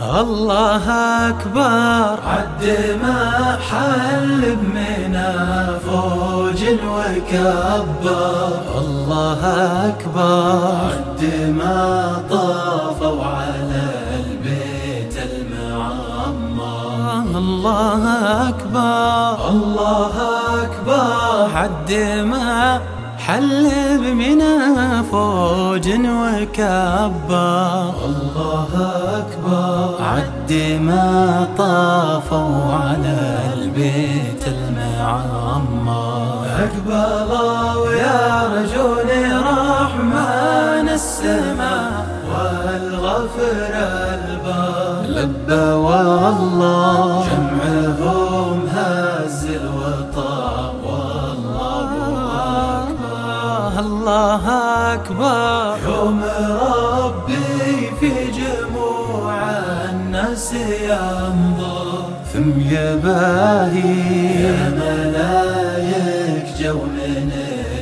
الله أكبر. عد ما حل بمنا فوج وكبر. الله أكبر. عد ما طافوا على البيت المعمر. الله أكبر. الله أكبر. عد ما حل بمنا فوج وكبر. الله أكبر. عد ما طافوا على البيت المعمر. أقبلوا يا رجل رحمن السماء. والغفر البر. لبى والله الله أكبر. يوم ربي في جموع الناس ينظر. ثم يباهي يا ملايك جو من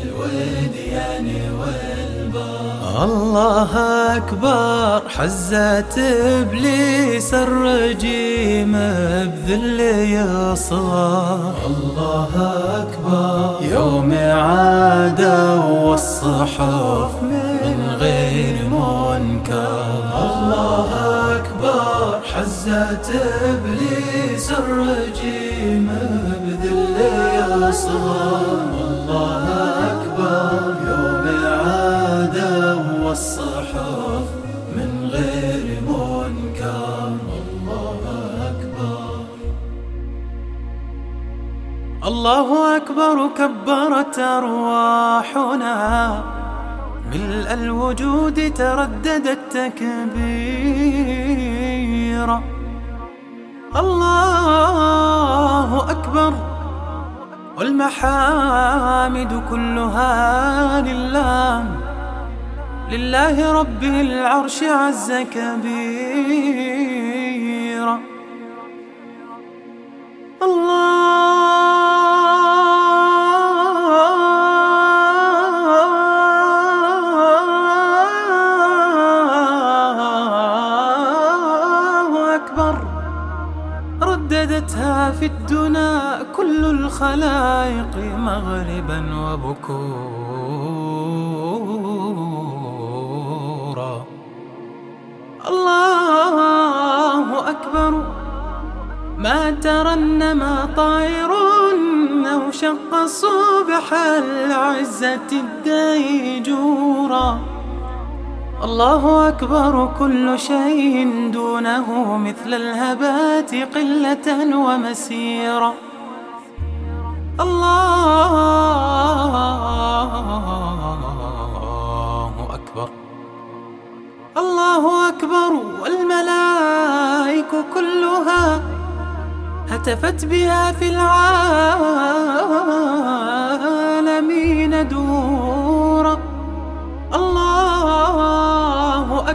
الوديان والبر. الله أكبر. حزت إبليس الرجيم بذل يصغر الله أكبر. يوم عادوا والصحف من غير منكر. الله أكبر. حزت إبليس الرجيم بذل يصغر الله الله أكبر كبرت أرواحنا. ملء الوجود ترددت تكبيرا الله أكبر. والمحامد كلها لله. لله رب العرش عز كبيرا الله رددتها في الدنا كل الخلائق مغربا وبكورا. الله أكبر. ما ترنم طائر أو شق صبح العزة الديجورا. الله أكبر كل شيء دونه مثل الهبات قلة ومسيرا الله أكبر. الله أكبر والملائك كلها هتفت بها في العالمين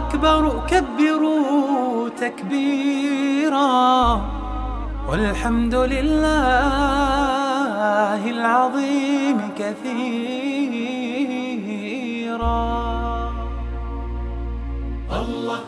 أكبر كبروا تكبيرا. والحمد لله العظيم كثيرا. الله